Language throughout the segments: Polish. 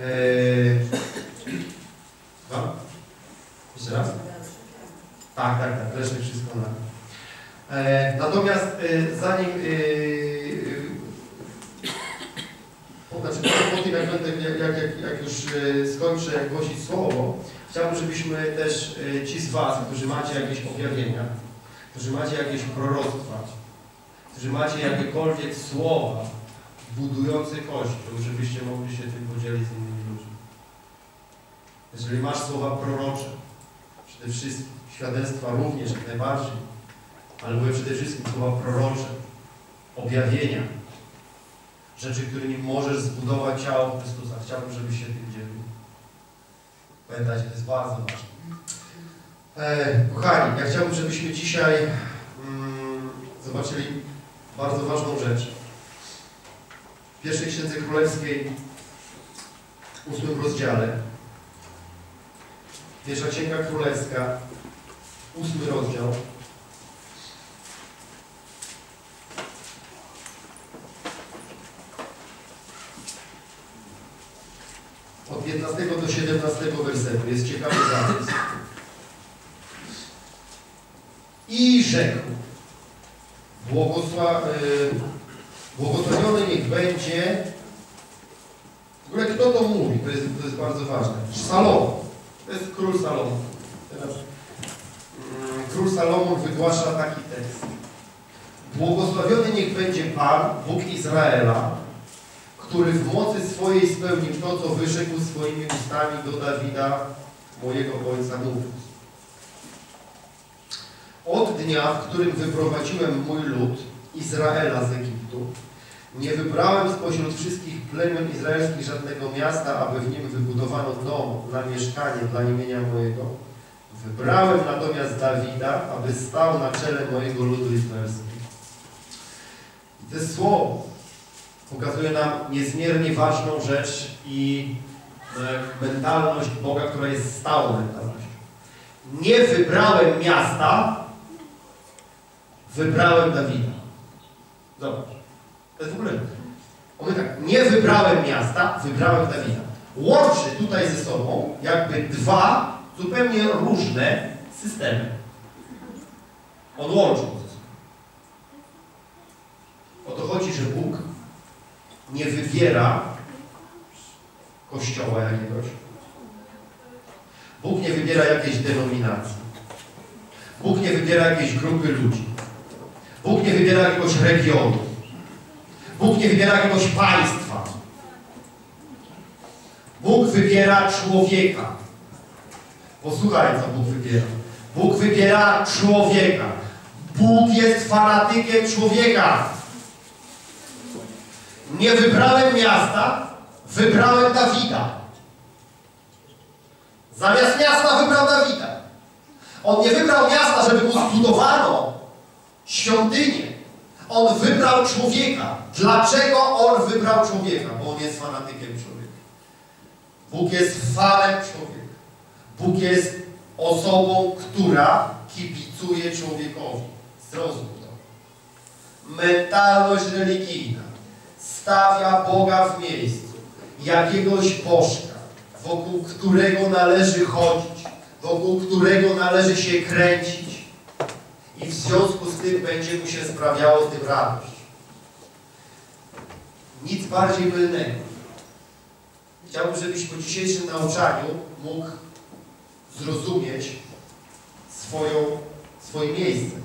Eee, dwa? Jeszcze raz? Tak, tak, tak, resztę wszystko na. E, natomiast e, zanim znaczy po, tym jak, będę, jak, jak, jak, już e, skończę głosić słowo, chciałbym, żebyśmy też ci z Was, którzy macie jakieś objawienia, którzy macie jakieś proroctwa, którzy macie jakiekolwiek słowa budujące Kościół, żebyście mogli się tym podzielić z innymi ludźmi. Jeżeli masz słowa prorocze, przede wszystkim, świadectwa również jak najbardziej, ale mówię przede wszystkim słowa prorocze, objawienia, rzeczy, którymi możesz zbudować ciało Chrystusa. Chciałbym, żebyś się tym dzielił. Pamiętajcie, to jest bardzo ważne. E, kochani, ja chciałbym, żebyśmy dzisiaj mm, zobaczyli bardzo ważną rzecz. W pierwszej Księdze Królewskiej, ósmym rozdziale, Pierwsza Księga Królewska, ósmy rozdział. Od 15 do 17 wersetu jest ciekawy zapis. I rzekł, błogosła, y, błogosławiony niech będzie, w ogóle kto to mówi, to jest, to jest bardzo ważne, Salomon, to jest król Salomon. Teraz mm, król Salomon wygłasza taki tekst. Błogosławiony niech będzie Pan, Bóg Izraela, który w mocy swojej spełnił to, co wyrzekł swoimi ustami do Dawida, mojego ojca mówiąc. Od dnia, w którym wyprowadziłem mój lud, Izraela z Egiptu, nie wybrałem spośród wszystkich plemion izraelskich żadnego miasta, aby w nim wybudowano dom na mieszkanie dla imienia mojego. Wybrałem natomiast Dawida, aby stał na czele mojego ludu izraelskiego. To słowo pokazuje nam niezmiernie ważną rzecz i e, mentalność Boga, która jest stałą mentalnością. Nie wybrałem miasta, wybrałem Dawida. Zobacz. To jest w ogóle... On mówi tak, nie wybrałem miasta, wybrałem Dawida. Łączy tutaj ze sobą jakby dwa zupełnie różne systemy. On łączy ze sobą. O to chodzi, że Bóg nie wybiera kościoła jakiegoś. Bóg nie wybiera jakiejś denominacji. Bóg nie wybiera jakiejś grupy ludzi. Bóg nie wybiera jakiegoś regionu. Bóg nie wybiera jakiegoś państwa. Bóg wybiera człowieka. Posłuchaj, co Bóg wybiera. Bóg wybiera człowieka. Bóg jest fanatykiem człowieka. Nie wybrałem miasta, wybrałem Dawida. Zamiast miasta wybrał Dawida. On nie wybrał miasta, żeby mu zbudowano świątynię. On wybrał człowieka. Dlaczego on wybrał człowieka? Bo on jest fanatykiem człowieka. Bóg jest fanem człowieka. Bóg jest osobą, która kibicuje człowiekowi. Zrozum to. Mentalność religijna stawia Boga w miejscu jakiegoś bożka, wokół którego należy chodzić, wokół którego należy się kręcić i w związku z tym będzie mu się sprawiało tym radość. Nic bardziej mylnego. Chciałbym, żebyś po dzisiejszym nauczaniu mógł zrozumieć swoją, swoje miejsce.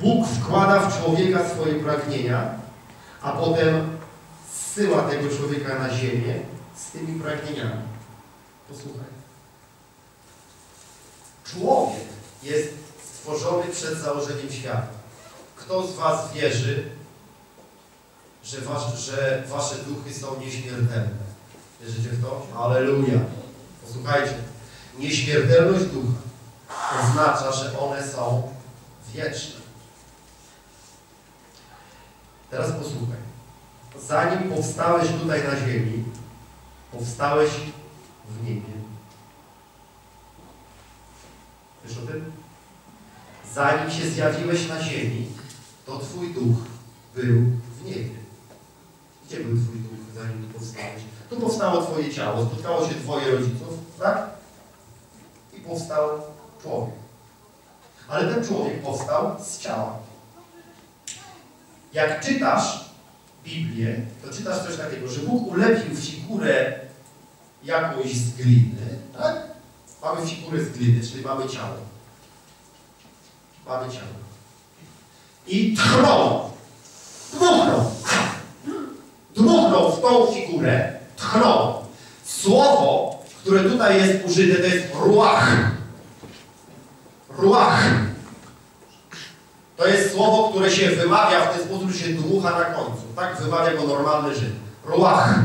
Bóg wkłada w człowieka swoje pragnienia, a potem zsyła tego człowieka na ziemię z tymi pragnieniami. Posłuchaj. Człowiek jest stworzony przed założeniem świata. Kto z Was wierzy, że, was, że Wasze duchy są nieśmiertelne? Wierzycie w to? Aleluja. Posłuchajcie. Nieśmiertelność ducha oznacza, że one są wieczne. Teraz posłuchaj. Zanim powstałeś tutaj na ziemi, powstałeś w niebie. Wiesz o tym? Zanim się zjawiłeś na ziemi, to Twój duch był w niebie. Gdzie był Twój duch, zanim tu powstałeś? Tu powstało Twoje ciało, spotkało się Twoje rodziców, tak? I powstał człowiek. Ale ten człowiek powstał z ciała. Jak czytasz Biblię, to czytasz coś takiego, że Bóg ulepił figurę jakąś z gliny, tak? Mamy figurę z gliny, czyli mamy ciało. Mamy ciało. I tchnął, dmuchnął, dmuchnął w tą figurę, tchnął. Słowo, które tutaj jest użyte, to jest ruach. Ruach. To jest słowo, które się wymawia w ten sposób, że się dmucha na końcu. Tak wymawia go normalny Żyd. Ruach.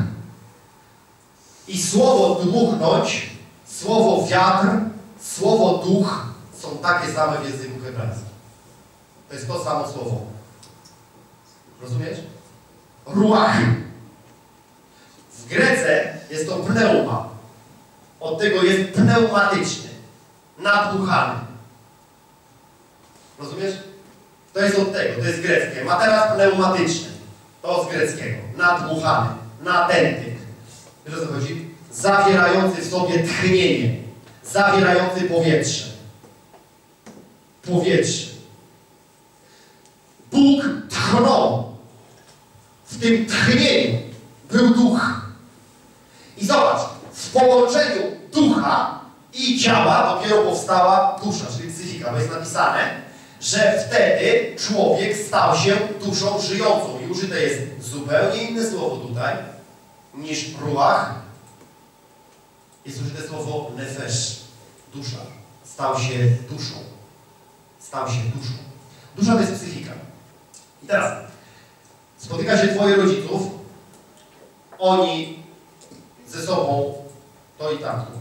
I słowo dmuchnąć, słowo wiatr, słowo duch są takie same w języku hebrajskim. To jest to samo słowo. Rozumiesz? Ruach. W Grece jest to pneuma. Od tego jest pneumatyczny. Nadmuchany. Rozumiesz? To jest od tego, to jest greckie. Ma teraz pneumatyczny. To z greckiego. Nadmuchany. Natęty. Wiesz o co chodzi? Zawierający w sobie tchnienie. Zawierający powietrze. Powietrze. Bóg tchnął. W tym tchnieniu był duch. I zobacz, w połączeniu ducha i ciała dopiero powstała dusza, czyli psychika, bo jest napisane, że wtedy człowiek stał się duszą żyjącą. I użyte jest zupełnie inne słowo tutaj niż ruach. Jest użyte słowo nefesh, dusza. Stał się duszą. Stał się duszą. Dusza to jest psychika. I teraz spotyka się twoje rodziców, oni ze sobą to i tamto.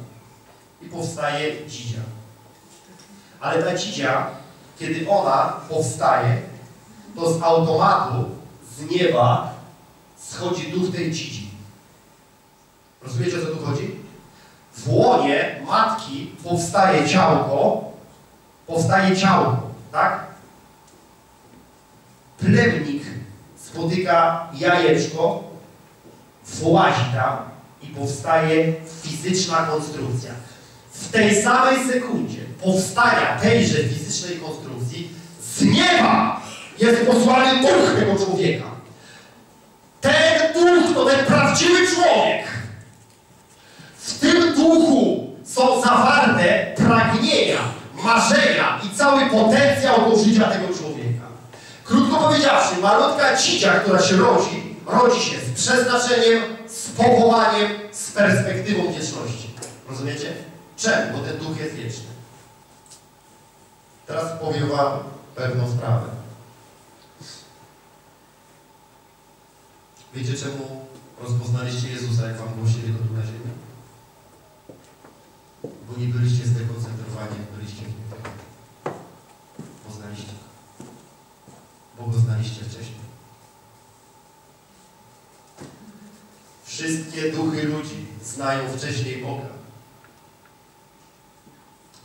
I powstaje dzidzia. Ale ta dzidzia kiedy ona powstaje, to z automatu, z nieba schodzi duch tej dzidzi. Rozumiecie, o co tu chodzi? W łonie matki powstaje ciałko, powstaje ciałko, tak? Plemnik spotyka jajeczko, włazi tam i powstaje fizyczna konstrukcja. W tej samej sekundzie powstania tejże fizycznej konstrukcji z nieba jest posłany duch tego człowieka. Ten duch to ten prawdziwy człowiek. W tym duchu są zawarte pragnienia, marzenia i cały potencjał do życia tego człowieka. Krótko powiedziawszy, malutka dzidzia, która się rodzi, rodzi się z przeznaczeniem, z powołaniem, z perspektywą wieczności. Rozumiecie? Czemu? Bo ten duch jest wieczny. Teraz powiem Wam pewną sprawę. Wiecie czemu rozpoznaliście Jezusa, jak Wam głosili go tu na ziemi? Bo nie byliście zdekoncentrowani, jak byliście. Poznaliście. Bo Go znaliście wcześniej. Wszystkie duchy ludzi znają wcześniej Boga.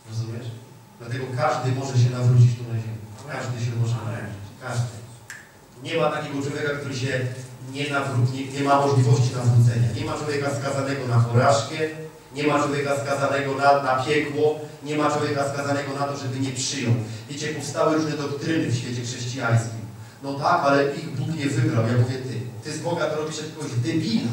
Rozumiesz? Dlatego każdy może się nawrócić tu na ziemi. Każdy się może nawrócić. Każdy. Nie ma takiego człowieka, który się nie nawróci, nie, nie ma możliwości nawrócenia. Nie ma człowieka skazanego na porażkę, nie ma człowieka skazanego na, na piekło, nie ma człowieka skazanego na to, żeby nie przyjął. Wiecie, powstały różne doktryny w świecie chrześcijańskim. No tak, ale ich Bóg nie wybrał. Ja mówię, ty, ty z Boga to robisz jakiegoś debila.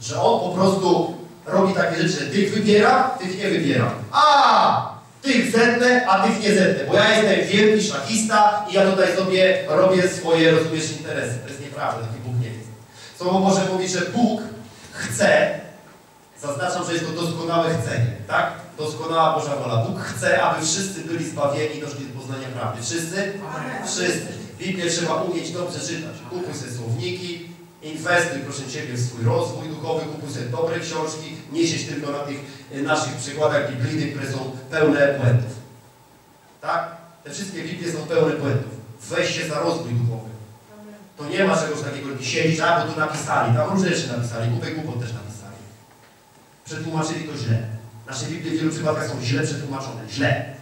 Że On po prostu robi takie rzeczy, tych wybiera, tych nie wybiera. A! Tych zetnę, a tych nie zetnę, bo ja jestem wielki szachista i ja tutaj sobie robię swoje, rozumiesz, interesy. To jest nieprawda, taki Bóg nie jest. Słowo Boże mówi, że Bóg chce, zaznaczam, że jest to doskonałe chcenie, tak? Doskonała Boża wola. Bóg chce, aby wszyscy byli zbawieni i doszli do poznania prawdy. Wszyscy? Wszyscy. Biblię trzeba umieć dobrze czytać. Kupuj sobie słowniki, inwestuj, proszę Ciebie, w swój rozwój duchowy, kupuj sobie dobre książki, nie siedź tylko na tych naszych przykładach biblijnych, które są pełne błędów. Tak? Te wszystkie Biblie są pełne błędów. Weź się za rozwój duchowy. To nie ma czegoś takiego, że siedzisz, a bo tu napisali, tam różne rzeczy napisali, głupek głupot też napisali. Przetłumaczyli to źle. Nasze Biblie w wielu przypadkach są źle przetłumaczone. Źle.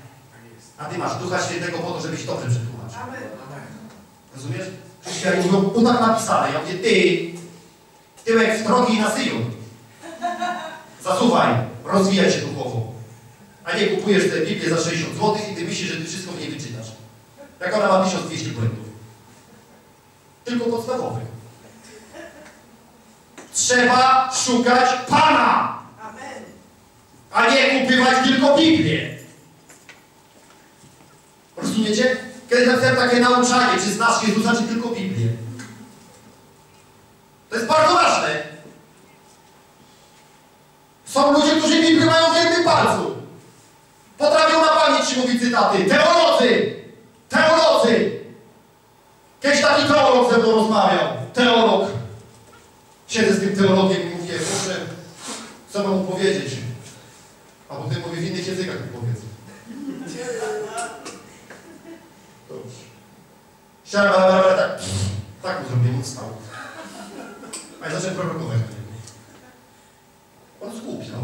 A Ty masz Ducha Świętego po to, żebyś dobrze przetłumaczył. Rozumiesz? Chrześcijanie mówią, tu tak napisane. Ja mówię, Ty, Tyłek w drogi na Syjon. Zasuwaj, rozwijaj się duchowo. A nie kupujesz tę Biblię za 60 zł i ty myślisz, że ty wszystko w niej wyczytasz. Jak ona ma 1200 błędów. Tylko podstawowych. Trzeba szukać Pana. A nie kupywać tylko Biblię. Rozumiecie? Kiedy napisałem takie nauczanie, czy znasz Jezusa, czy tylko Biblię. To jest bardzo ważne. Są ludzie, którzy Biblię mają w jednym palcu. Potrafią na pamięć mówić cytaty. Teolodzy! Teolodzy! Kiedyś taki teolog ze mną rozmawiał. Teolog. Siedzę z tym teologiem i mówię, Boże, co mam powiedzieć? A potem mówię, w innych językach mi powiedz. Dobrze. Ale tak, tak mu zrobiłem, on wstał. A ja zacząłem prorokować na niego. On zgłupiał.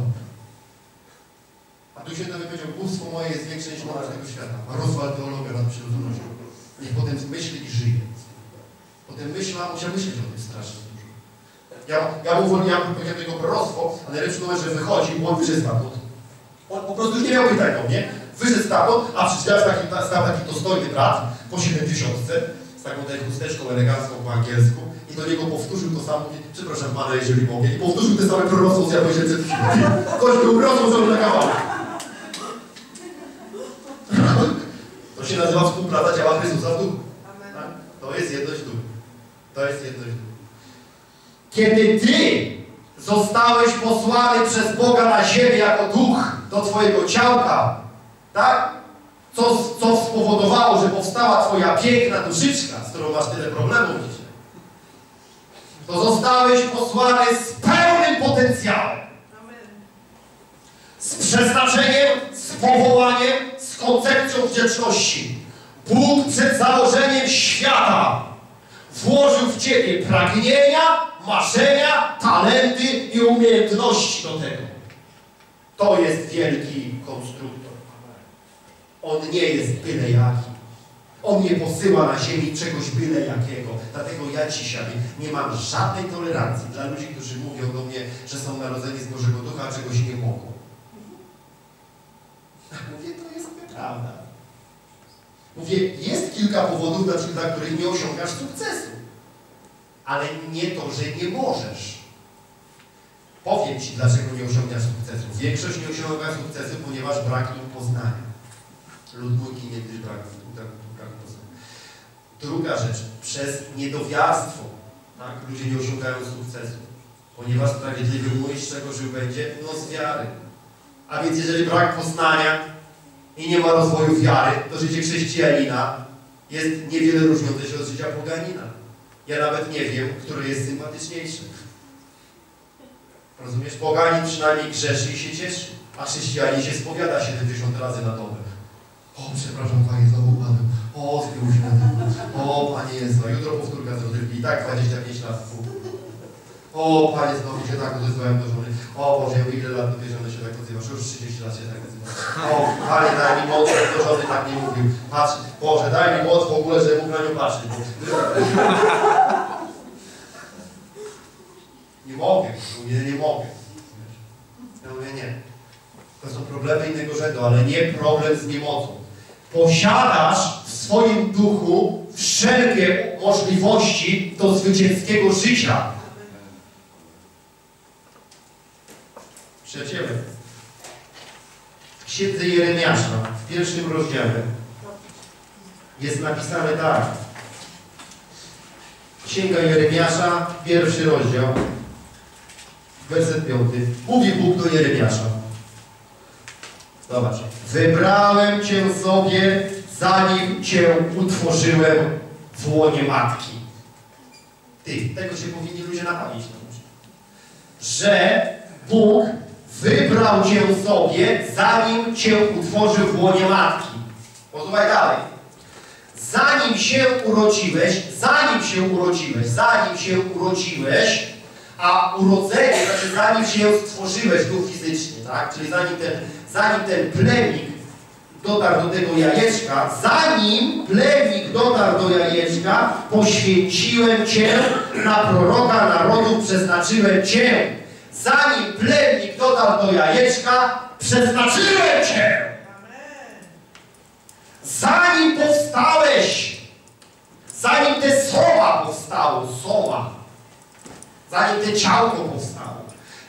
A tu się powiedział, bóstwo moje jest większe niż moc tego świata. A rozwal teologa nad przyrodzonością. Niech potem myśli i żyje. Potem myśla, musiał myśleć o tym strasznie. Ja, ja uwolniłem powiedziałem tego proroctwo, a najlepszy numer, że wychodzi, bo on wyszedł stamtąd. On po prostu już nie miał pytań do mnie. Wyszedł stamtąd, a przy drzwiach taki, stał taki dostojny brat po 70 z taką tutaj chusteczką elegancką po angielsku i do niego powtórzył to samo, mówi, przepraszam pana, jeżeli mogę, i powtórzył te same proroctwo, co ja powiedziałem przed chwilą. Kościół rozłożony na kawałek. To się nazywa współpraca działa Chrystusa w duchu. Tak? To jest jedność duchu. To jest jedność duchu. Kiedy Ty zostałeś posłany przez Boga na ziemię jako duch do Twojego ciałka, tak? Co, co spowodowało, że powstała Twoja piękna duszyczka, z którą masz tyle problemów dzisiaj. To zostałeś posłany z pełnym potencjałem z przeznaczeniem, z powołaniem, z koncepcją wdzięczności. Bóg przed założeniem świata włożył w Ciebie pragnienia, marzenia, talenty i umiejętności do tego. To jest wielki konstruktor. On nie jest byle jaki. On nie posyła na ziemi czegoś byle jakiego. Dlatego ja dzisiaj nie mam żadnej tolerancji dla ludzi, którzy mówią do mnie, że są narodzeni z Bożego Ducha, a czegoś nie mogą. Mówię, to jest nieprawda. Mówię, jest kilka powodów, dla których nie osiągasz sukcesu. Ale nie to, że nie możesz. Powiem Ci, dlaczego nie osiągasz sukcesu. Większość nie osiąga sukcesu, ponieważ brak im poznania. Lud mój ginie, gdyż brak, poznania. Druga rzecz, przez niedowiarstwo tak, ludzie nie osiągają sukcesu. Ponieważ sprawiedliwy mój z czego żył będzie? No z wiary. A więc jeżeli brak poznania i nie ma rozwoju wiary, to życie chrześcijanina jest niewiele różniące się od życia poganina. Ja nawet nie wiem, który jest sympatyczniejszy. Rozumiesz? Poganin przynajmniej grzeszy i się cieszy, a chrześcijanin się spowiada 70 razy na dobę. O, przepraszam Panie, znowu upadłem. O, zbił się na. O, Panie Jezu, jutro powtórka z rozrywki. I tak 25 lat. O, Panie, znowu się tak odezwałem do żony. O Boże, ile lat do żony się tak odzywasz? Już 30 lat się tak odzywasz. O, Panie, daj mi moc, do żony tak nie mówił. Patrz, Boże, daj mi moc w ogóle, żeby mógł na nią patrzeć. Nie mogę, mówię, nie mogę. Ja mówię, nie. To są problemy innego rzędu, ale nie problem z niemocą. Posiadasz w swoim duchu wszelkie możliwości do zwycięskiego życia. Przyjaciele, w księdze Jeremiasza, w pierwszym rozdziale, jest napisane tak. Księga Jeremiasza, pierwszy rozdział, werset piąty. Mówi Bóg do Jeremiasza. Zobacz. Wybrałem Cię sobie, zanim Cię utworzyłem w łonie matki. Ty, tego się powinni ludzie na pamięć nauczyć. Że Bóg wybrał Cię sobie, zanim Cię utworzył w łonie matki. Posłuchaj dalej. Zanim się urodziłeś, zanim się urodziłeś, zanim się urodziłeś, a urodzenie, znaczy zanim się stworzyłeś tu fizycznie, tak? Czyli zanim ten, zanim ten plemnik dotarł do tego jajeczka, zanim plewik dotarł do jajeczka, poświęciłem Cię na proroka narodów, przeznaczyłem Cię. Zanim plewik dotarł do jajeczka, przeznaczyłem Cię. Zanim powstałeś, zanim te soma powstało, soma, zanim te ciałko powstało,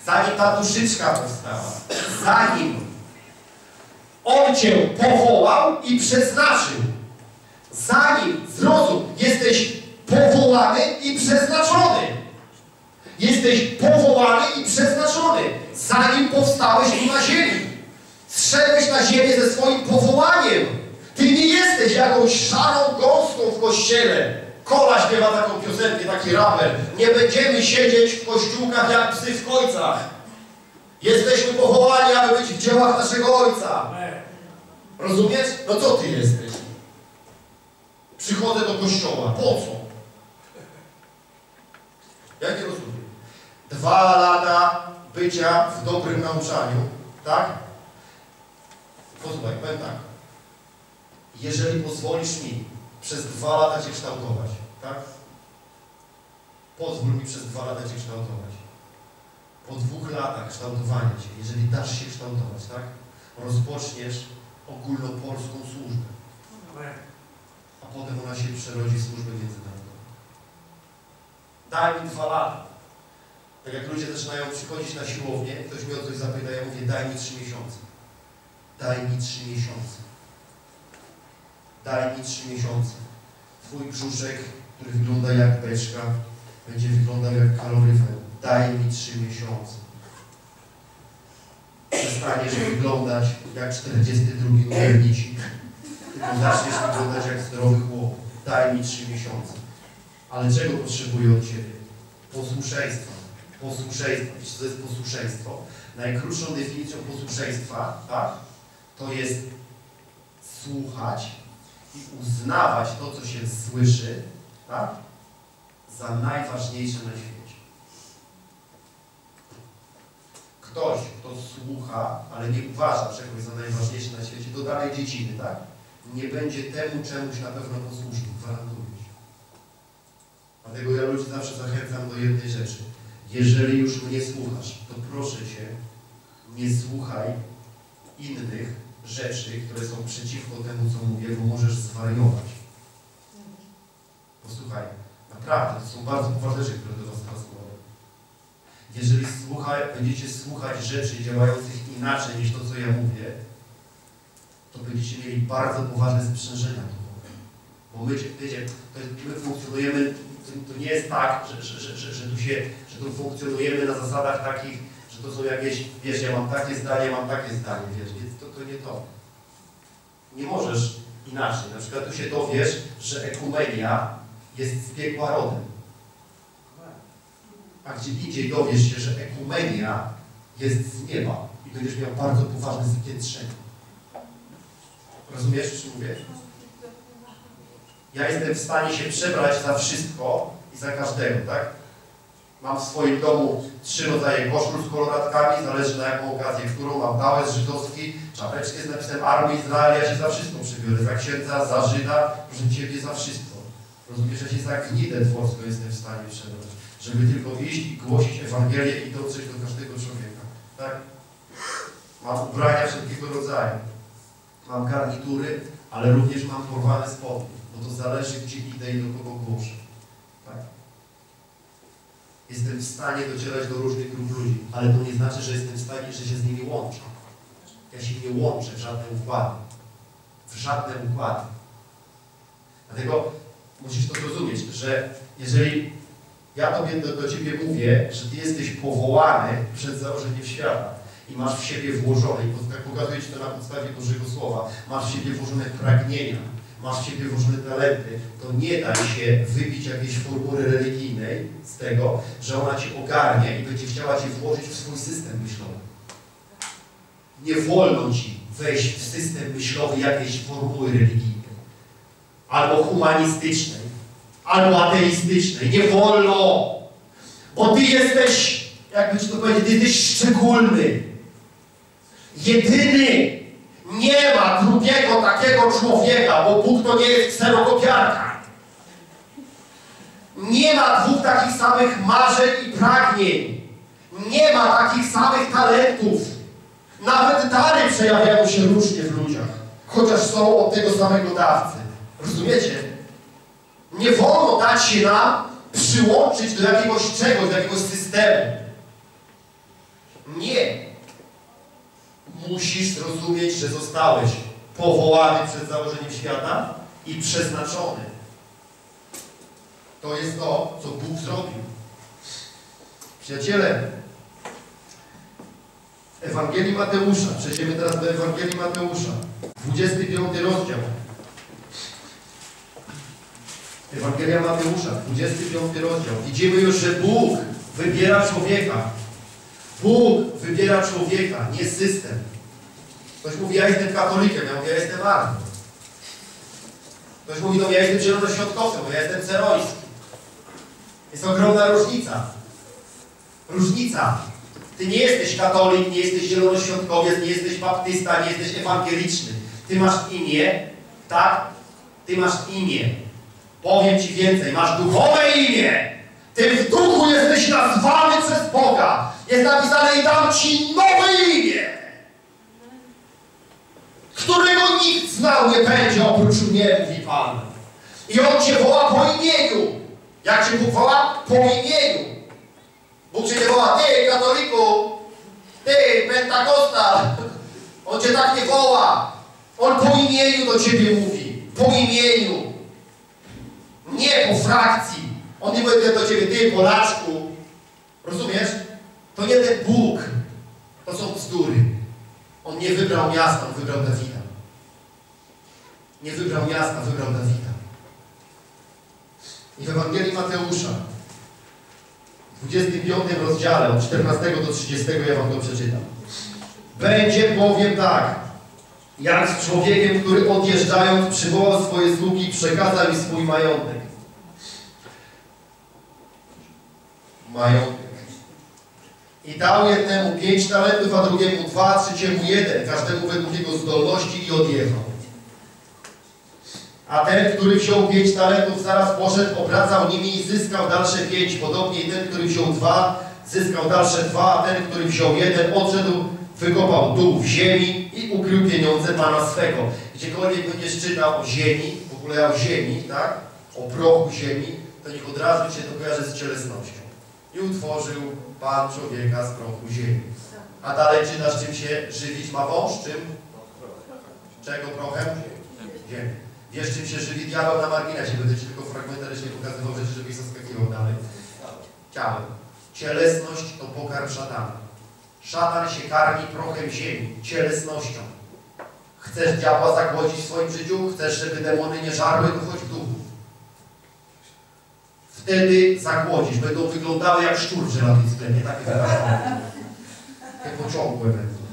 zanim ta duszyczka powstała, zanim On Cię powołał i przeznaczył, zanim, zrozum, jesteś powołany i przeznaczony. Jesteś powołany i przeznaczony, zanim powstałeś tu na ziemi. Zszedłeś na ziemię ze swoim powołaniem. Ty nie jesteś jakąś szarą gąską w kościele. Kola śpiewa taką piosenkę, taki raper. Nie będziemy siedzieć w kościółkach jak psy w kojcach. Jesteśmy powołani, aby być w dziełach naszego Ojca. Rozumiesz? No co ty jesteś? Przychodzę do kościoła. Po co? Ja nie rozumiem. Dwa lata bycia w dobrym nauczaniu, tak? Posłuchaj, powiem tak. Jeżeli pozwolisz mi przez dwa lata Cię kształtować, tak? Pozwól mi przez dwa lata Cię kształtować. Po dwóch latach kształtowania Cię, jeżeli dasz się kształtować, tak? Rozpoczniesz ogólnopolską służbę. A potem ona się przerodzi w służbę międzynarodową. Daj mi dwa lata. Tak jak ludzie zaczynają przychodzić na siłownię, ktoś mnie o coś zapyta, ja mówię, daj mi trzy miesiące. Daj mi trzy miesiące. Daj mi trzy miesiące. Twój brzuszek, który wygląda jak beczka, będzie wyglądał jak kaloryfer. Daj mi trzy miesiące. Przestaniesz wyglądać jak 42 numer nici. Tylko zaczniesz wyglądać jak zdrowy chłop. Daj mi trzy miesiące. Ale czego potrzebuję od Ciebie? Posłuszeństwa. Posłuszeństwa. Wiecie, co to jest posłuszeństwo? Najkrótszą definicją posłuszeństwa, tak? To jest słuchać i uznawać to, co się słyszy, tak? Za najważniejsze na świecie. Ktoś, kto słucha, ale nie uważa czegoś za najważniejsze na świecie, to dalej dzieciny, tak? Nie będzie temu czemuś na pewno posłuszny, gwarantuję ci. Dlatego ja ludzi zawsze zachęcam do jednej rzeczy. Jeżeli już mnie słuchasz, to proszę Cię, nie słuchaj innych rzeczy, które są przeciwko temu, co mówię, bo możesz zwariować. Posłuchaj, naprawdę, to są bardzo poważne rzeczy, które do Was teraz mówię. Jeżeli słuchaj, będziecie słuchać rzeczy działających inaczej niż to, co ja mówię, to będziecie mieli bardzo poważne sprzężenia. Bo my, wiecie, my funkcjonujemy, to, to, nie jest tak, że, że, że, że, że tu się, że tu funkcjonujemy na zasadach takich, że to są jakieś, wiesz, ja mam takie zdanie, mam takie zdanie, wiesz, to, nie to. Nie możesz inaczej. Na przykład tu się dowiesz, że ekumenia jest z piekła rodem. A gdzie indziej dowiesz się, że ekumenia jest z nieba i będziesz miał bardzo poważne spiętrzenie. Rozumiesz, o czym mówię? Ja jestem w stanie się przebrać za wszystko i za każdego, tak? Mam w swoim domu trzy rodzaje koszul z koloratkami, zależy na jaką okazję, którą mam dałe z żydowski, czapeczkę z napisem Armii Izrael, ja się za wszystko przebiorę, za księdza, za Żyda, proszę Ciebie za wszystko. Rozumiesz, ja się za gnidę dworską jestem w stanie przebrać, żeby tylko iść i głosić Ewangelię i dotrzeć do każdego człowieka, tak? Mam ubrania wszelkiego rodzaju, mam garnitury, ale również mam porwane spodnie, bo to zależy, gdzie idę i do kogo głoszę. Jestem w stanie docierać do różnych grup ludzi, ale to nie znaczy, że jestem w stanie, że się z nimi łączę. Ja się nie łączę w żadne układy. W żadne układy. Dlatego musisz to zrozumieć, że jeżeli ja Tobie do, do Ciebie mówię, że Ty jesteś powołany przed założeniem świata i masz w siebie włożone, i pokazuję Ci to na podstawie Bożego Słowa, masz w siebie włożone pragnienia, masz w siebie włożone talenty, to nie da się wybić jakiejś formuły religijnej z tego, że ona Cię ogarnie i będzie chciała Cię włożyć w swój system myślowy. Nie wolno Ci wejść w system myślowy jakiejś formuły religijnej. Albo humanistycznej, albo ateistycznej. Nie wolno! Bo Ty jesteś, jakby Ci to powiedzieć, Ty jesteś szczególny. Jedyny. Nie ma drugiego takiego człowieka, bo Bóg to nie jest kserokopiarka. Nie ma dwóch takich samych marzeń i pragnień. Nie ma takich samych talentów. Nawet dary przejawiają się różnie w ludziach, chociaż są od tego samego dawcy. Rozumiecie? Nie wolno dać się nam przyłączyć do jakiegoś czegoś, do jakiegoś systemu. Nie. Musisz zrozumieć, że zostałeś powołany przed założeniem świata i przeznaczony. To jest to, co Bóg zrobił. Przyjaciele, Ewangelii Mateusza, przejdziemy teraz do Ewangelii Mateusza, 25 rozdział. Ewangelia Mateusza, 25 rozdział. Widzimy już, że Bóg wybiera człowieka. Bóg wybiera człowieka, nie system. Ktoś mówi, ja jestem katolikiem, ja mówię, ja jestem armą. Ktoś mówi, no ja jestem zielonoświątkowcem, bo ja jestem ceroński. Jest ogromna różnica. Różnica. Ty nie jesteś katolik, nie jesteś zielonoświątkowiec, nie jesteś baptysta, nie jesteś ewangeliczny. Ty masz imię, tak? Ty masz imię. Powiem Ci więcej, masz duchowe imię. Ty w duchu jesteś nazwany przez Boga. Jest napisane i dam Ci nowe imię, którego nikt znał nie będzie oprócz mnie, mówi Pan. I On Cię woła po imieniu. Jak Cię Bóg woła? Po imieniu. Bóg Cię nie woła, Ty katoliku, Ty pentakostal. On Cię tak nie woła. On po imieniu do Ciebie mówi. Po imieniu. Nie po frakcji. On nie mówi do Ciebie, Ty Polaczku. Rozumiesz? To nie ten Bóg. To są bzdury. On nie wybrał miasta, on wybrał Dawida. Nie wybrał miasta, wybrał Dawida. I w Ewangelii Mateusza, w 25 rozdziale, od 14 do 30, ja Wam to przeczytam. Będzie bowiem tak, jak z człowiekiem, który odjeżdżając przywołał swoje sługi i przekazał im swój majątek. Majątek. I dał jednemu pięć talentów, a drugiemu dwa, trzeciemu jeden, każdemu według jego zdolności i odjechał. A ten, który wziął pięć talentów, zaraz poszedł, obracał nimi i zyskał dalsze pięć. Podobnie i ten, który wziął dwa, zyskał dalsze dwa, a ten, który wziął jeden, odszedł, wykopał dół w ziemi i ukrył pieniądze Pana swego. Gdziekolwiek będziesz czytał o ziemi, w ogóle o ziemi, tak? O prochu ziemi, to niech od razu Cię to kojarzy z cielesnością. I utworzył Pan człowieka z prochu ziemi. A dalej czytasz, czym się żywić ma wąż? Czym? Czego prochem? Ziemi. Wiesz, czym się żywi diabeł na marginesie? Będę Ci tylko fragmentarycznie pokazywał rzeczy, żebyś zaskakiwał dalej. Ciałem. Cielesność to pokarm szatana. Szatan się karmi prochem ziemi, cielesnością. Chcesz diabła zagłodzić w swoim życiu? Chcesz, żeby demony nie żarły? To chodź duchu. Wtedy zagłodzisz. Będą wyglądały jak szczur w żelaznym sklepie. Takie wyrażone. Takie pociągłe będą.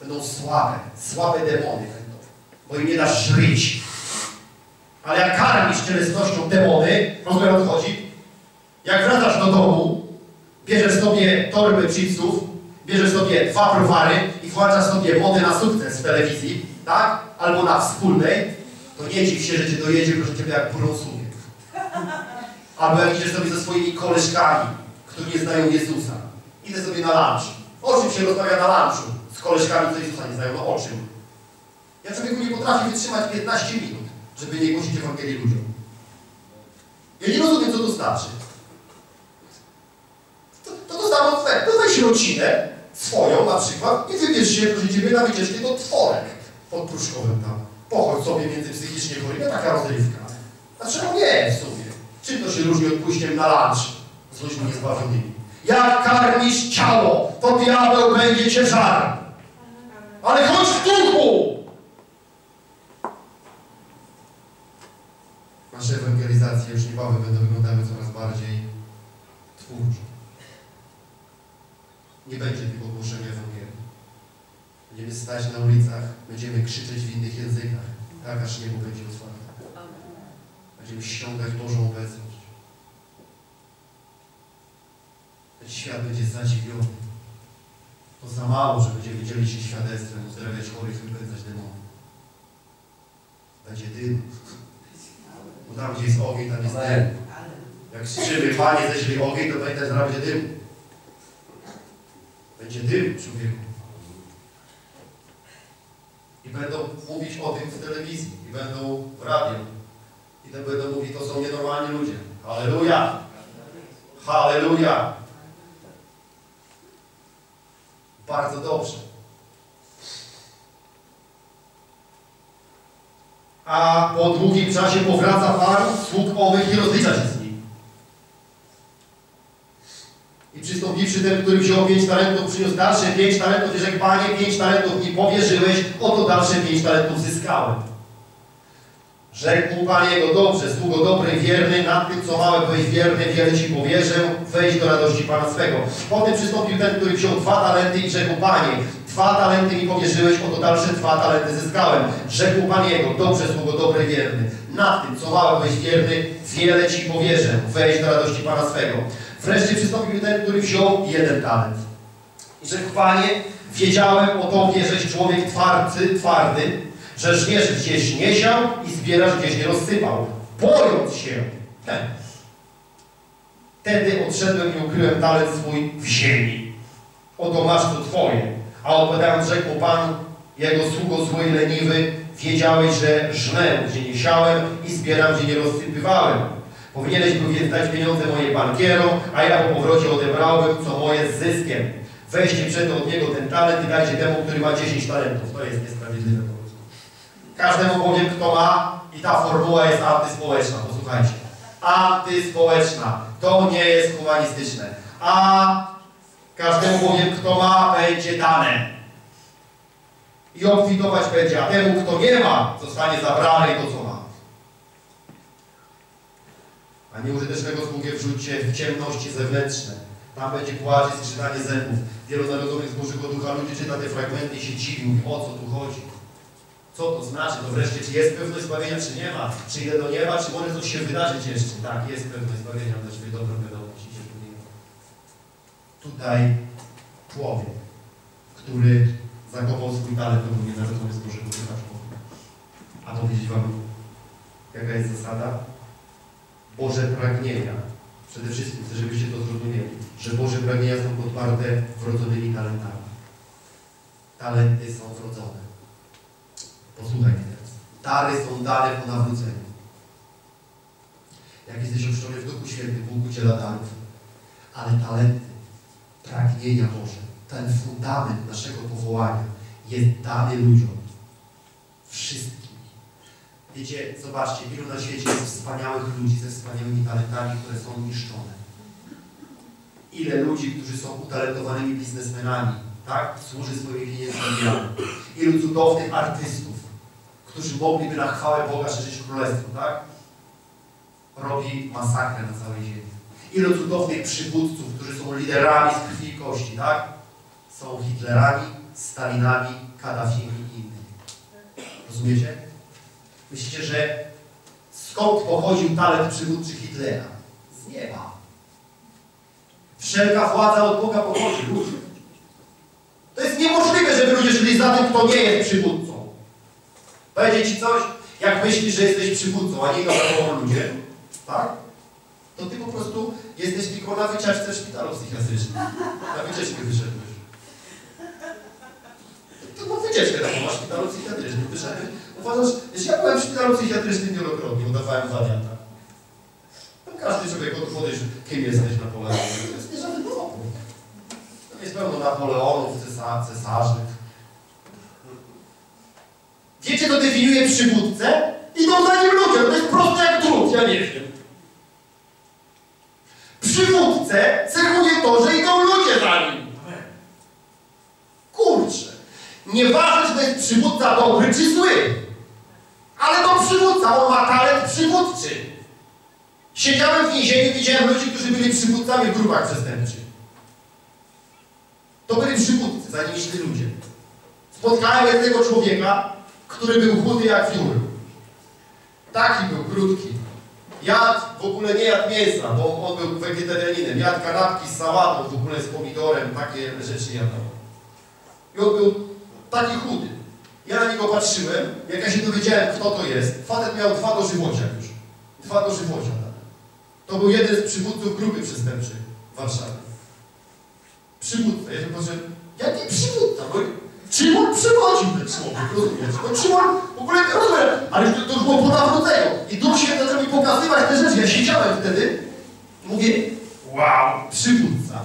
Będą słabe. Słabe demony będą. Bo im nie dasz żyć. Ale jak karmisz cielesnością demony, rozumiesz o co chodzi? Jak wracasz do domu, bierzesz sobie torbę chipsów, bierzesz sobie dwa browary i włączasz sobie modę na sukces w telewizji, tak? Albo na wspólnej, to nie dziw się, że cię dojedzie, proszę ciebie, jak burą sumię. Albo jak idziesz sobie ze swoimi koleżkami, którzy nie znają Jezusa. Idę sobie na lunch. O czym się rozmawia na lunchu? Z koleżkami, co Jezusa nie znają, no o czym? Ja człowieku nie potrafię wytrzymać 15 minut, żeby nie głosić Ewangelii ludziom. Ja nie rozumiem, co to znaczy. To, to, to twoje. To weź rodzinę swoją na przykład i wybierz się, proszę Ciebie, na wycieczkę do Tworek pod Pruszkowem tam. Pochodź sobie między psychicznie chorymi, taka rozrywka. Dlaczego nie? Czym to się różni od pójściem na lunch z ludźmi niezbawionymi? Jak karmisz ciało, to diabeł będzie Cię. Ale chodź w duchu! Nasze ewangelizacje już niebawem będą wyglądały coraz bardziej twórczo. Nie będzie tylko głoszenia Ewangelii. Będziemy stać na ulicach, będziemy krzyczeć w innych językach, tak aż niebo będzie otwarte. Będziemy ściągać Bożą obecność. Ten świat będzie zadziwiony. To za mało, że będziemy dzielić się świadectwem, uzdrawiać chorych, wypędzać demony. Będzie dym. Bo tam, gdzie jest ogień, tam jest dym. Jak krzyczymy, Panie, ześlij ogień, to pamiętaj, że będzie dym. Będzie dym, człowieku. I będą mówić o tym w telewizji, i będą w radiu. To będą mówić, to są nienormalni ludzie. Halleluja! Halleluja! Bardzo dobrze. A po długim czasie powraca Pan sług owych i rozlicza się z nimi. I przystąpiwszy ten, który wziął pięć talentów, przyniósł dalsze pięć talentów i rzekł, Panie, pięć talentów mi powierzyłeś, oto dalsze pięć talentów zyskałem. Rzekł Pan jego, dobrze, sługo dobry wierny, nad tym, co małe byłeś wierny, wiele Ci powierzę, wejdź do radości Pana swego. Potem przystąpił ten, który wziął dwa talenty i rzekł, Panie, dwa talenty mi powierzyłeś, oto dalsze dwa talenty zyskałem. Rzekł Pan jego, dobrze, sługo dobry wierny, nad tym, co małe byłeś wierny, wiele Ci powierzę, wejdź do radości Pana swego. Wreszcie przystąpił ten, który wziął jeden talent. I rzekł, Panie, wiedziałem o Tobie, żeś człowiek twardzy, twardy, że żniesz gdzieś nie siał i zbierasz gdzieś nie rozsypał, bojąc się. Wtedy odszedłem i ukryłem talent swój w ziemi. Oto masz to Twoje. A odpowiadając rzekł Pan, jego sługo zły i leniwy, wiedziałeś, że żnę, gdzie nie siałem i zbieram, gdzie nie rozsypywałem. Powinieneś był więc dać pieniądze mojej bankierom, a ja po powrocie odebrałbym, co moje z zyskiem. Weźcie przeto od niego ten talent i dajcie temu, który ma 10 talentów. To jest niesprawiedliwe. Każdemu powiem, kto ma i ta formuła jest antyspołeczna. Posłuchajcie. Antyspołeczna. To nie jest humanistyczne. A każdemu powiem, kto ma, będzie dane. I obfitować będzie, a temu, kto nie ma, zostanie zabrane to, co ma. A nieużytecznego sługę wrzućcie w ciemności zewnętrzne. Tam będzie płacz i skrzytanie zębów. Wielonarodowych z Bożego Ducha ludzi czyta te fragmenty i się dziwi, mówi, o co tu chodzi. Co to znaczy? To wreszcie, czy jest pewność zbawienia, czy nie ma? Czy idę do nieba, czy może coś się wydarzyć jeszcze? Tak, jest pewność zbawienia, dla Ciebie dobrą wiadomość. Do nieba. Tutaj człowiek, który zakopał swój talent, to był nienarodzony z Bożego człowiek. A powiedzieć Wam, jaka jest zasada? Boże pragnienia. Przede wszystkim chcę, żebyście to zrozumieli, że Boże pragnienia są podparte wrodzonymi talentami. Talenty są wrodzone. Posłuchaj teraz. Dary są dane po nawróceniu. Jak jesteś ochrzczony w Duchu Świętym, Bóg udziela darów. Ale talenty, pragnienia Boże, ten fundament naszego powołania jest dany ludziom. Wszystkim. Wiecie, zobaczcie, ilu na świecie jest wspaniałych ludzi ze wspaniałymi talentami, które są niszczone. Ile ludzi, którzy są utalentowanymi biznesmenami, tak? Służy swoimi pieniędzmi. Ilu cudownych artystów, którzy mogliby na chwałę Boga szerzyć królestwo, tak? Robi masakrę na całej ziemi. Ilu cudownych przywódców, którzy są liderami z krwi i kości, tak? Są Hitlerami, Stalinami, Kaddafimi i innymi. Rozumiecie? Myślicie, że skąd pochodził talent przywódczy Hitlera? Z nieba. Wszelka władza od Boga pochodzi. To jest niemożliwe, żeby ludzie szli za tym, kto nie jest przywódcą. Powiedzieć Ci coś? Jak myślisz, że jesteś przywódcą, a nie za ludzie, tak? To Ty po prostu jesteś tylko na wycieczce w szpitalu psychiatrycznym. Na wycieczkę wyszedłeś. To na wycieczkę taką masz w szpitalu psychiatrycznym. Wyszedłeś. Uważasz, że ja byłem w szpitalu psychiatrycznym wielokrotnie, udawałem warianta. Tam każdy człowiek podejrzy, kim jesteś Napoleonem. To jest nie żaden. Tam jest pełno Napoleonów, cesa, cesarzy. Wiecie, co definiuje przywódcę? Idą za nim ludzie, to jest proste jak drut, ja nie wiem. Przywódcę cechuje to, że idą ludzie za nim. Kurczę. Nieważne, czy to jest przywódca dobry czy zły. Ale to przywódca, on ma talent przywódczy. Siedziałem w więzieniu, widziałem ludzi, którzy byli przywódcami w grupach przestępczych. To byli przywódcy, za nimi szli ludzie. Spotkałem jednego człowieka, który był chudy jak wiór. Taki był, krótki. Jadł, w ogóle nie jadł mięsa, bo on był wegetarianinem. Jadł kanapki z sałatą, w ogóle z pomidorem, takie rzeczy jadł. I on był taki chudy. Ja na niego patrzyłem, jak ja się dowiedziałem, kto to jest. Facet miał dwa dożywocia już. Dwa dożywocia. tak. To był jeden z przywódców grupy przestępczej w Warszawie. Przywódca. Ja się patrzę, jaki przywódca? Czym on przewodził ten człowiek, rozumiesz? No czym on, w ogóle rozumiem, ale to, to było po nawróceniu. I Duch się zaczął mi pokazywać te rzeczy. Ja siedziałem wtedy, mówię, wow, przywódca.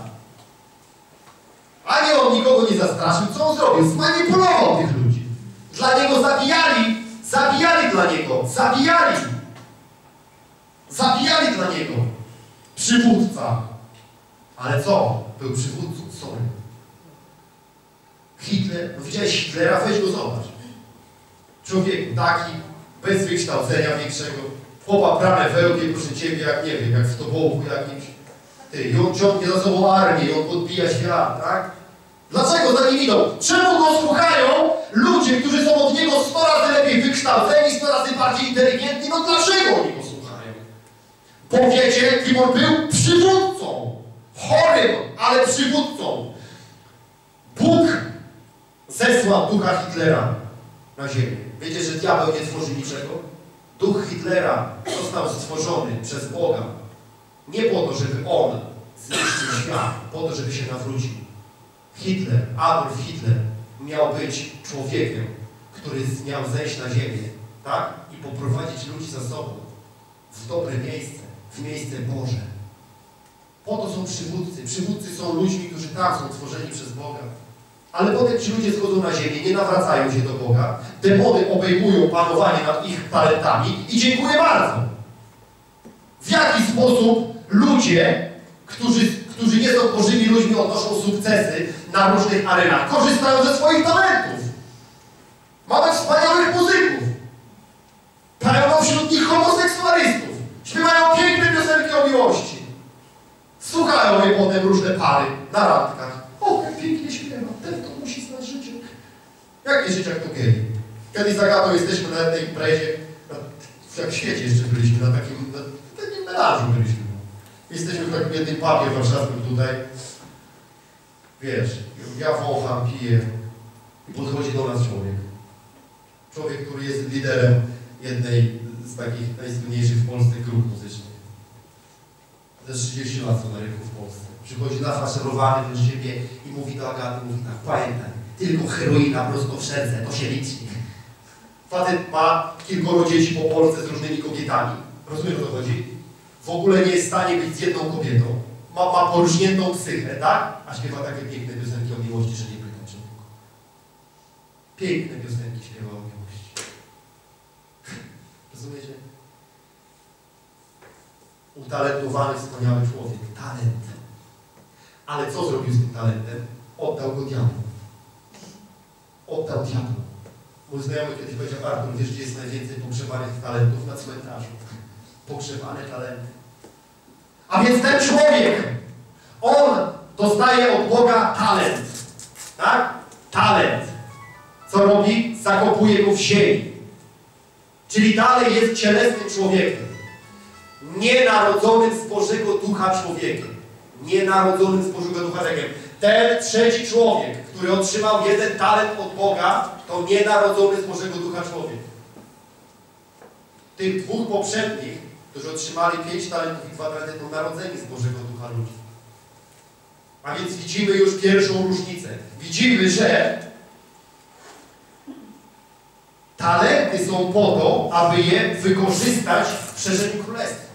A nie on nikogo nie zastraszył, co on zrobił? Zmanipulował tych ludzi. Dla niego zabijali, zabijali dla niego, zabijali. Zabijali dla niego. Przywódca. Ale co? Był przywódcą, sorry. Hitler, no widziałeś Hitlera, weź go zobacz. Człowieku taki, bez wykształcenia większego, chłopa brane wełbie, proszę Ciebie, jak nie wiem, jak w tobołku jakimś. Ty, i on ciągnie za sobą armię, on podbija świat, tak? Dlaczego za nim idą? Czemu go słuchają ludzie, którzy są od niego 100 razy lepiej wykształceni, 100 razy bardziej inteligentni? No dlaczego oni go słuchają? Bo wiecie, kim on był? Przywódcą. Chorym, ale przywódcą. Zesłał ducha Hitlera na ziemię. Wiecie, że diabeł nie tworzy niczego? Duch Hitlera został stworzony przez Boga. Nie po to, żeby on zniszczył świat, po to, żeby się nawrócił. Hitler, Adolf Hitler miał być człowiekiem, który miał zejść na ziemię, tak? I poprowadzić ludzi za sobą w dobre miejsce, w miejsce Boże. Po to są przywódcy. Przywódcy są ludźmi, którzy tam są tworzeni przez Boga. Ale potem ci ludzie schodzą na ziemię, nie nawracają się do Boga, demony obejmują panowanie nad ich talentami i dziękuję bardzo. W jaki sposób ludzie, którzy, którzy nie są Bożymi ludźmi, odnoszą sukcesy na różnych arenach, korzystają ze swoich talentów. Mamy wspaniałych muzyków. Pełno wśród nich homoseksualistów. Śpiewają piękne piosenki o miłości. Słuchają je potem różne pary na randkach. O, jak pięknie śpiewa. Ten to musi znać życie. Jak to gej? Kiedyś z Agatą jesteśmy na jednej imprezie, na, jak w świecie jeszcze byliśmy, na takim, na, na takim byliśmy. Jesteśmy w takim jednym pubie warszawskim tutaj. Wiesz, ja wącham, piję i podchodzi do nas człowiek. Człowiek, który jest liderem jednej z takich najsłynniejszych w Polsce grup muzycznych. Te 30 lat są na rynku w Polsce. Przychodzi nafaszerowany do siebie i mówi do Agaty, mówi tak, pamiętaj, tylko heroina w serce, to się liczy. Facet ma kilkoro dzieci po Polsce z różnymi kobietami. Rozumiesz o co chodzi? W ogóle nie jest w stanie być z jedną kobietą. Ma, ma poróżniętą psychę, tak? A śpiewa takie piękne piosenki o miłości, że nie pytam człowieku. Piękne piosenki śpiewa o miłości. Rozumiecie? Utalentowany, wspaniały człowiek. Talent. Ale co zrobił z tym talentem? Oddał go diabłu. Oddał diabłu. Mój znajomy kiedyś powiedział, Artur, wiesz, gdzie jest najwięcej pogrzebanych talentów na cmentarzu? Pogrzebane talenty. A więc ten człowiek, on dostaje od Boga talent. Tak? Talent. Co robi? Zakopuje go w ziemi. Czyli dalej jest cielesnym człowiekiem. Nienarodzonym z Bożego Ducha człowiekiem. Nienarodzonym z Bożego Ducha człowiekiem. Ten trzeci człowiek, który otrzymał jeden talent od Boga, to nienarodzony z Bożego Ducha człowiek. Tych dwóch poprzednich, którzy otrzymali pięć talentów i dwa talenty, to narodzeni z Bożego Ducha ludzi. A więc widzimy już pierwszą różnicę. Widzimy, że talenty są po to, aby je wykorzystać w szerzeniu królestwa.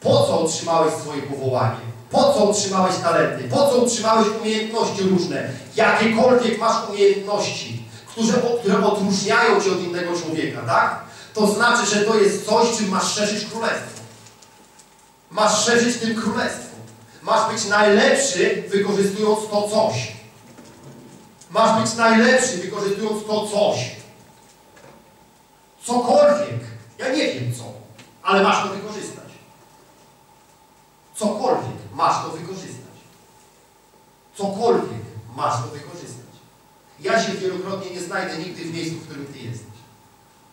Po co otrzymałeś swoje powołanie? Po co otrzymałeś talenty? Po co otrzymałeś umiejętności różne? Jakiekolwiek masz umiejętności, które, które odróżniają cię od innego człowieka, tak? To znaczy, że to jest coś, czym masz szerzyć królestwo. Masz szerzyć tym królestwo. Masz być najlepszy, wykorzystując to coś. Masz być najlepszy, wykorzystując to coś. Cokolwiek. Ja nie wiem co, ale masz to wykorzystać. Cokolwiek masz to wykorzystać. Cokolwiek masz to wykorzystać. Ja się wielokrotnie nie znajdę nigdy w miejscu, w którym Ty jesteś.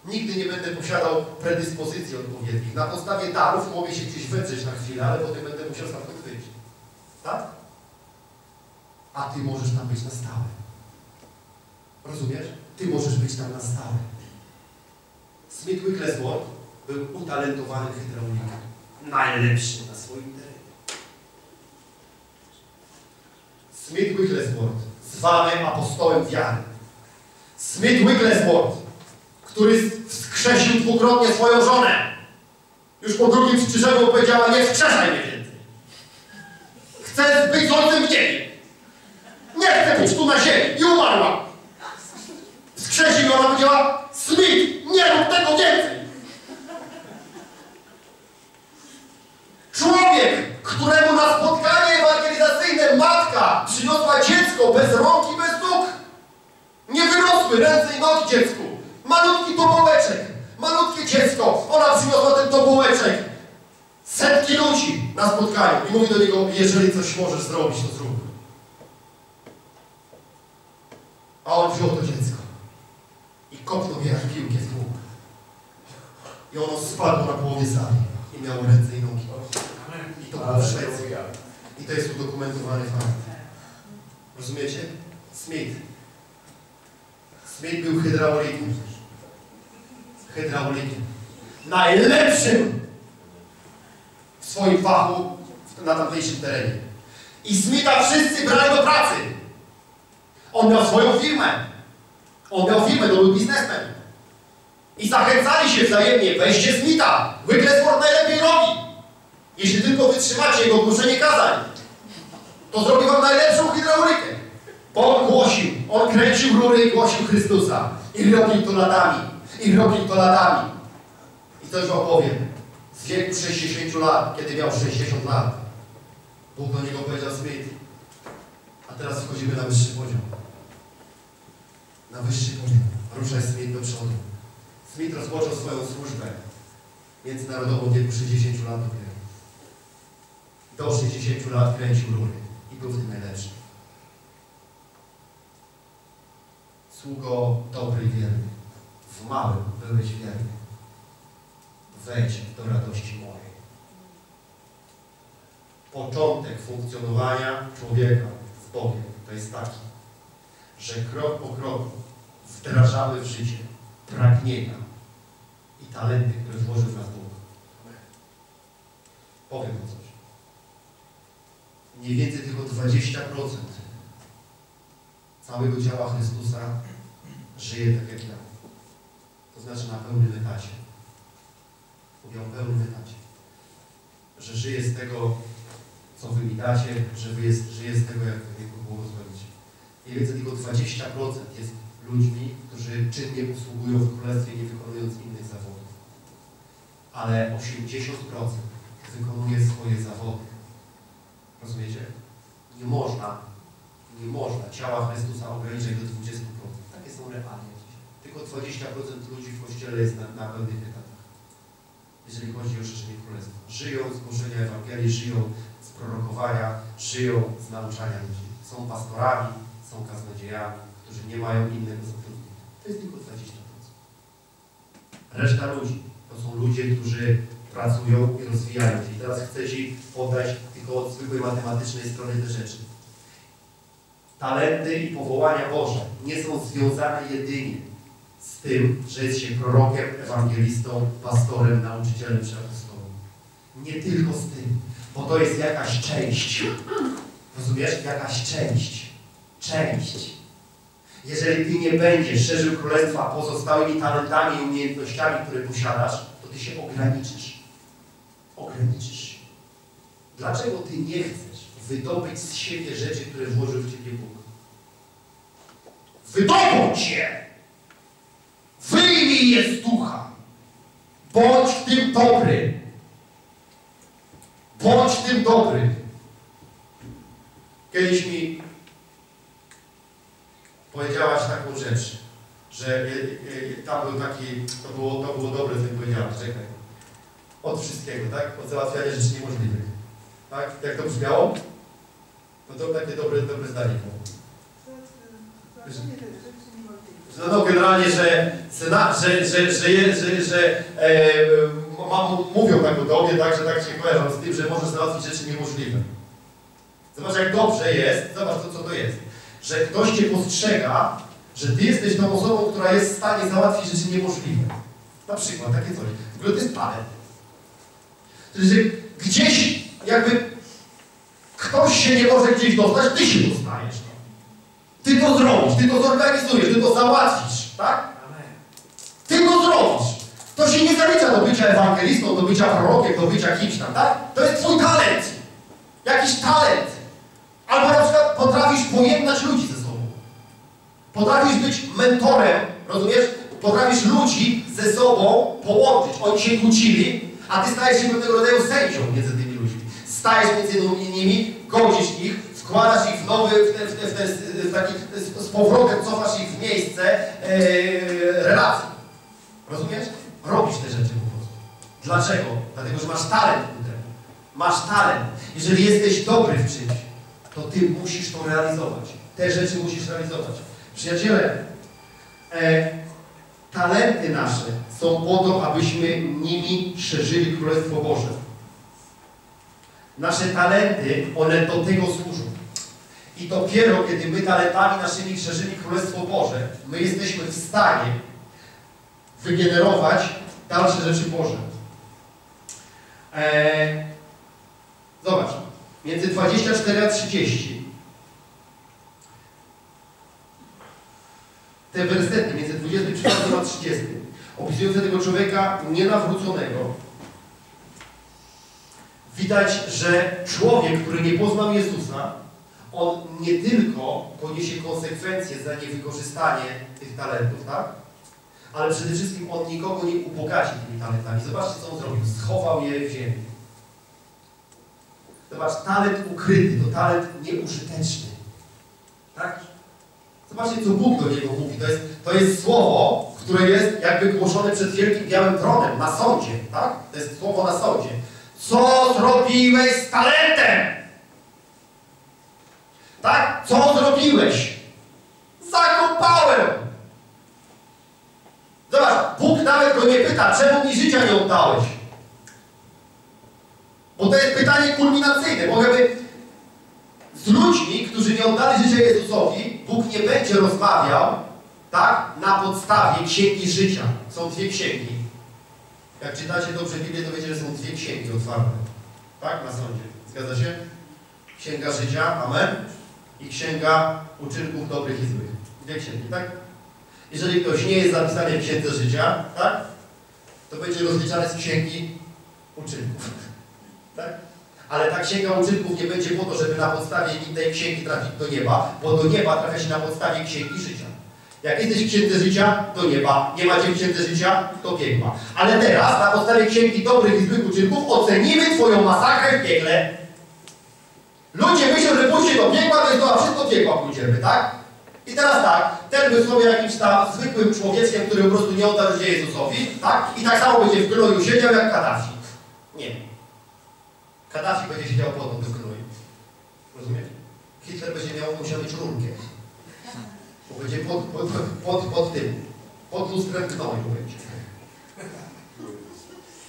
Nigdy nie będę posiadał predyspozycji odpowiednich. Na podstawie darów mogę się gdzieś wedrzeć na chwilę, ale potem będę musiał stamtąd wyjść. Tak? A Ty możesz tam być na stałe. Rozumiesz? Ty możesz być tam na stałe. Smith Wigglesworth był utalentowanym hydraulikiem. Najlepszy na swoim terenie. Smith Wigglesworth, zwany apostołem wiary. Smith Wigglesworth, który wskrzesił dwukrotnie swoją żonę. Już po drugim strzyżeniu powiedziała, nie wskrzeszaj mnie więcej. Chcę być ojcem w niebie. Nie chcę być tu na ziemi. I umarła. Wskrzesił ją, ona powiedziała, Smith, nie rób tego więcej. Człowiek, któremu na spotkanie ewangelizacyjne matka przyniosła dziecko bez rąk i bez nóg. Nie wyrosły ręce i nogi dziecku. Malutki tobołeczek. Malutkie dziecko. Ona przyniosła ten tobołeczek. Setki ludzi na spotkaniu. I mówi do niego, jeżeli coś możesz zrobić, to zrób. A on wziął to dziecko. I kopnął je jak piłkę w. I ono spadło na połowie sali. I miało ręce i nogi. I to było w Szwecji. I to jest udokumentowany fakt. Rozumiecie? Smith. Smith był hydraulikiem. Hydraulikiem. Najlepszym w swoim fachu na tamtejszym terenie. I Smitha wszyscy brali do pracy. On miał swoją firmę. On miał firmę, to był biznesmen. I zachęcali się wzajemnie, weźcie Smitha. Wygresford najlepiej robi. Jeśli tylko wytrzymacie jego głoszenie kazań, to zrobi wam najlepszą hydraulikę. Bo on głosił, on kręcił rury i głosił Chrystusa. I robił to latami. I robił to latami. I coś wam powiem. Z wieku 60 lat, kiedy miał 60 lat, Bóg do niego powiedział Smith, a teraz wchodzimy na wyższy poziom. Na wyższy poziom. Ruszaj Smith do przodu. Smith rozpoczął swoją służbę międzynarodową w wieku 60 lat dopiero. Do 60 lat kręcił rury i był w tym najlepszy. Sługo dobry wierny. W małym byłeś wierny. Wejdź do radości mojej. Początek funkcjonowania człowieka z Bogiem to jest taki, że krok po kroku wdrażamy w życie pragnienia i talenty, które włożył w nas Bóg. Powiem wam coś. Mniej więcej tylko 20% całego ciała Chrystusa żyje tak jak ja. To znaczy na pełnym etacie. Mówię o pełnym etacie. Że żyje z tego, co wy mi dacie, że żyje z tego, jak wy go błogosławicie. Mniej więcej tylko 20% jest ludźmi, którzy czynnie usługują w Królestwie, nie wykonując innych zawodów. Ale 80% wykonuje swoje zawody. Rozumiecie? Nie można, nie można ciała Chrystusa ograniczać do 20%. Takie są realia dzisiaj. Tylko 20% ludzi w Kościele jest na, na pełnych etatach. Jeżeli chodzi o szerzenie Królestwa. Żyją z głoszenia Ewangelii, żyją z prorokowania, żyją z nauczania ludzi. Są pastorami, są kaznodziejami, którzy nie mają innego zatrudnienia. To jest tylko 20%. Reszta ludzi to są ludzie, którzy pracują i rozwijają się. I teraz chcę Ci podać tylko od zwykłej matematycznej strony te rzeczy. Talenty i powołania Boże nie są związane jedynie z tym, że jest się prorokiem, ewangelistą, pastorem, nauczycielem czy apostołem. Nie tylko z tym, bo to jest jakaś część. Rozumiesz? Jakaś część. Część. Jeżeli Ty nie będziesz szerzył Królestwa pozostałymi talentami i umiejętnościami, które posiadasz, to Ty się ograniczysz. Dlaczego Ty nie chcesz wydobyć z siebie rzeczy, które włożył w Ciebie Bóg? Wydobądź je! Wyjmij je z ducha! Bądź w tym dobry! Bądź tym dobry! Kiedyś mi powiedziałaś taką rzecz, że tam był taki, to było, to było dobre, co mi powiedziałaś, czekaj. Od wszystkiego, tak? Od załatwiania rzeczy niemożliwych. Tak? Jak to brzmiało? No to takie dobre, dobre zdanie było. No, no generalnie, że, sena, że, że, że, je, że, że e, mam, mówią tak o tobie, tak, że tak się kojarzą z tym, że możesz załatwić rzeczy niemożliwe. Zobacz, jak dobrze jest, zobacz to, co to jest, że ktoś cię postrzega że ty jesteś tą osobą, która jest w stanie załatwić rzeczy niemożliwe. Na przykład takie coś. W ogóle to jest talent. Gdzieś jakby ktoś się nie może gdzieś dostać, ty się dostajesz. Ty to zrobisz, ty to zorganizujesz, ty to załatwisz, tak? Ty to zrobisz. To się nie zalicza do bycia ewangelistą, do bycia prorokiem, do bycia kimś tam, tak? To jest twój talent. Jakiś talent. Albo na przykład potrafisz pojednać ludzi ze sobą. Potrafisz być mentorem, rozumiesz? Potrafisz ludzi ze sobą połączyć. Oni się kłócili, a ty stajesz się pewnego rodzaju sędzią między tymi ludźmi. Stajesz między nimi, godzisz ich, wkładasz ich w nowy, w, w, w, w taki, z powrotem cofasz ich w miejsce yy, relacji. Rozumiesz? Robisz te rzeczy po prostu. Dlaczego? Dlatego, że masz talent ku temu. Masz talent. Jeżeli jesteś dobry w czymś, to ty musisz to realizować. Te rzeczy musisz realizować. Przyjaciele, e, talenty nasze są po to, abyśmy nimi szerzyli Królestwo Boże. Nasze talenty, one do tego służą. I dopiero, kiedy my talentami naszymi szerzyli Królestwo Boże, my jesteśmy w stanie wygenerować dalsze rzeczy Boże. Eee, zobacz, między 24 a 30 te wersety, między 24 a 30 opisujące tego człowieka nienawróconego widać, że człowiek, który nie poznał Jezusa, on nie tylko poniesie konsekwencje za niewykorzystanie tych talentów, tak? ale przede wszystkim on nikogo nie ubogaci tymi talentami. Zobaczcie, co on zrobił. Schował je w ziemi. Zobacz, talent ukryty to talent nieużyteczny. Tak? Zobaczcie, co Bóg do niego mówi. To jest, to jest słowo, które jest jakby głoszone przed wielkim białym tronem, na sądzie. Tak? To jest słowo na sądzie. Co zrobiłeś z talentem? Tak? Co zrobiłeś? Zakopałem! Zobacz, Bóg nawet go nie pyta, czemu mi życia nie oddałeś? Bo to jest pytanie kulminacyjne, jakby z ludźmi, którzy nie oddali życia Jezusowi, Bóg nie będzie rozmawiał, tak, na podstawie księgi życia. Są dwie księgi. Jak czytacie dobrze Biblię, to wiecie, że są dwie księgi otwarte. Tak, na sądzie. Zgadza się? Księga życia, amen. I księga uczynków dobrych i złych. Dwie księgi, tak? Jeżeli ktoś nie jest zapisany w księdze życia, tak? To będzie rozliczany z księgi uczynków. tak? Ale ta księga uczynków nie będzie po to, żeby na podstawie tej księgi trafić do nieba, bo do nieba trafia się na podstawie księgi życia. Jak jesteś w księdze życia, do nieba. Nie macie w księdze życia, do piekła. Ale teraz na podstawie księgi dobrych i złych uczynków ocenimy Twoją masakrę w piekle. Ludzie myślą, że pójście do piekła to jest to, a wszystko piekła pójdziemy, tak? I teraz tak, ten był sobie jakimś tam zwykłym człowieczkiem, który po prostu nie oddał życia Jezusowi, tak? I tak samo będzie w gnoju siedział jak Kaddafi. Nie. Kaddafi będzie siedział pod do gnoju. Rozumiecie? Hitler będzie miał, musiał mieć rurkę. Będzie pod, pod, pod, pod tym, pod lustrem gnoju będzie.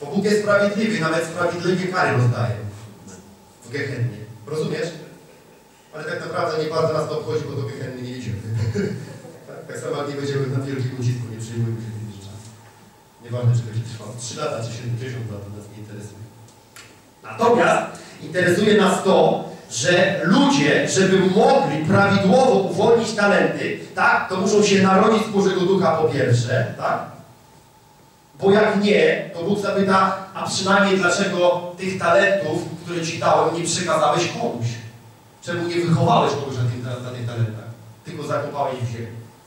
Bo Bóg jest sprawiedliwy, nawet sprawiedliwie kary rozdaje w Gehennie. Rozumiesz? Ale tak naprawdę nie bardzo nas to obchodzi, bo do Gehenny nie idziemy. tak, tak samo nie będziemy na wielkim ucisku, nie przyjmujemy się tymi rzeczami. Nieważne, czy będzie trwało 3 lata, czy 70 lat, to nas nie interesuje. Natomiast interesuje nas to, że ludzie, żeby mogli prawidłowo uwolnić talenty, tak, to muszą się narodzić z Bożego Ducha po pierwsze, tak? Bo jak nie, to Bóg zapyta, a przynajmniej dlaczego tych talentów, które Ci dałem, nie przekazałeś komuś? Czemu nie wychowałeś kogoś na, tym, na, tych talentach? Tylko zakopałeś w ziemię.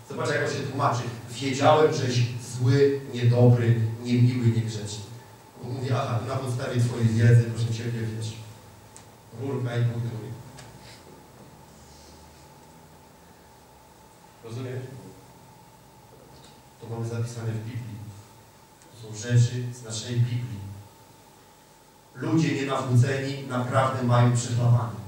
Zobacz, jak on się tłumaczy. Wiedziałem, żeś zły, niedobry, niemiły, niegrzeczny. Bóg mówi, aha, na podstawie Twojej wiedzy, proszę Ciebie, wiesz, rurka i. Rozumiesz? To mamy zapisane w Biblii. To są rzeczy z naszej Biblii. Ludzie nienawróceni naprawdę mają przechlapane.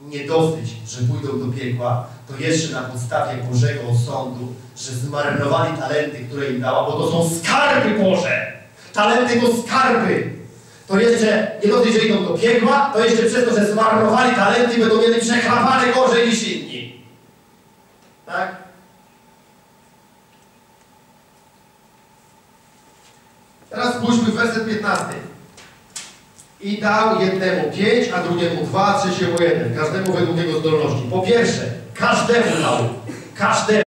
Nie dosyć, że pójdą do piekła, to jeszcze na podstawie Bożego Sądu, że zmarnowali talenty, które im dała, bo to są skarby Boże. Talenty to skarby to jeszcze nie dosyć, że idą do piekła, to jeszcze przez to, że zmarnowali talenty, będą mieli przechlapane gorzej niż inni. Tak? Teraz spójrzmy werset 15. I dał jednemu pięć, a drugiemu dwa, trzeciemu jeden. Każdemu według jego zdolności. Po pierwsze, każdemu dał. Każdemu.